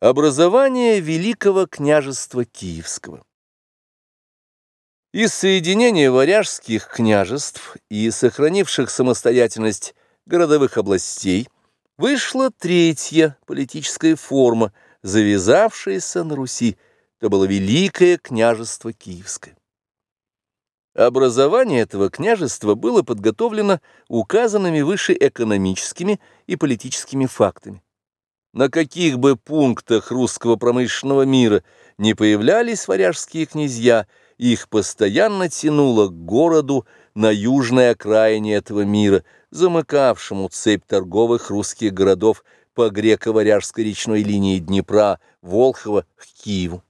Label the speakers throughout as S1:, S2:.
S1: Образование Великого княжества Киевского Из соединения варяжских княжеств и сохранивших самостоятельность городовых областей вышла третья политическая форма, завязавшаяся на Руси, то было Великое княжество Киевское. Образование этого княжества было подготовлено указанными выше экономическими и политическими фактами. На каких бы пунктах русского промышленного мира не появлялись варяжские князья, их постоянно тянуло к городу на южной окраине этого мира, замыкавшему цепь торговых русских городов по греко-варяжской речной линии Днепра, Волхова к Киеву.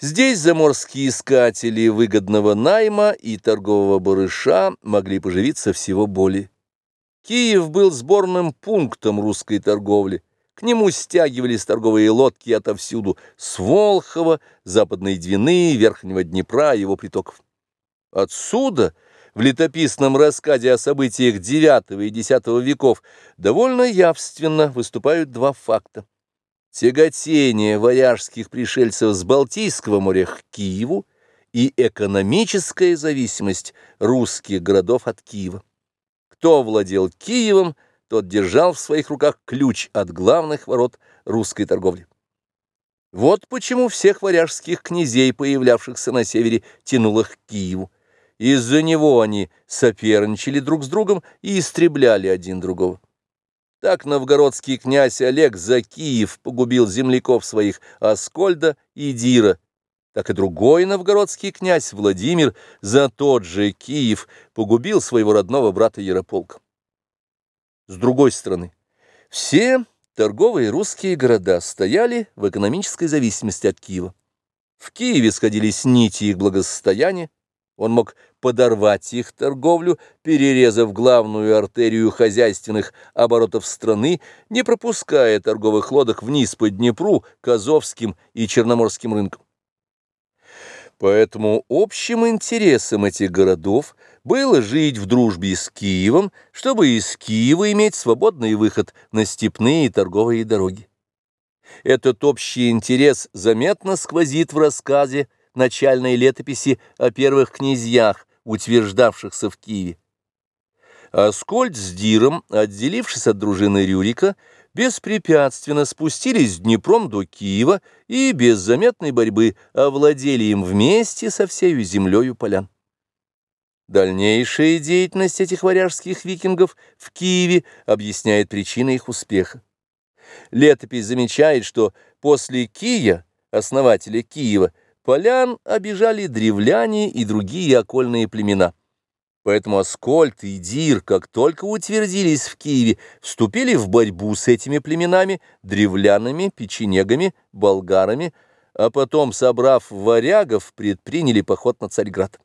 S1: Здесь заморские искатели выгодного найма и торгового барыша могли поживиться всего более. Киев был сборным пунктом русской торговли. К нему стягивались торговые лодки отовсюду, с Волхова, Западной Двины, Верхнего Днепра и его притоков. Отсюда, в летописном рассказе о событиях IX и X веков, довольно явственно выступают два факта. Тяготение варяжских пришельцев с Балтийского моря к Киеву и экономическая зависимость русских городов от Киева. Кто владел Киевом, тот держал в своих руках ключ от главных ворот русской торговли. Вот почему всех варяжских князей, появлявшихся на севере, тянуло к Киеву. Из-за него они соперничали друг с другом и истребляли один другого. Так новгородский князь Олег за Киев погубил земляков своих Аскольда и Дира, так и другой новгородский князь Владимир за тот же Киев погубил своего родного брата Ярополка. С другой стороны, все торговые русские города стояли в экономической зависимости от Киева. В Киеве сходились нити их благосостояния, он мог подорвать их торговлю, перерезав главную артерию хозяйственных оборотов страны, не пропуская торговых лодок вниз по Днепру, к Азовским и Черноморским рынкам. Поэтому общим интересом этих городов было жить в дружбе с Киевом, чтобы из Киева иметь свободный выход на степные торговые дороги. Этот общий интерес заметно сквозит в рассказе начальной летописи о первых князьях, утверждавшихся в Киеве. Аскольд с Диром, отделившись от дружины Рюрика, беспрепятственно спустились Днепром до Киева и без заметной борьбы овладели им вместе со всею землею полян. Дальнейшая деятельность этих варяжских викингов в Киеве объясняет причины их успеха. Летопись замечает, что после Кия, основателя Киева, полян обижали древляне и другие окольные племена. Поэтому Аскольд и Дир, как только утвердились в Киеве, вступили в борьбу с этими племенами, древлянами, печенегами, болгарами, а потом, собрав варягов, предприняли поход на Царьград.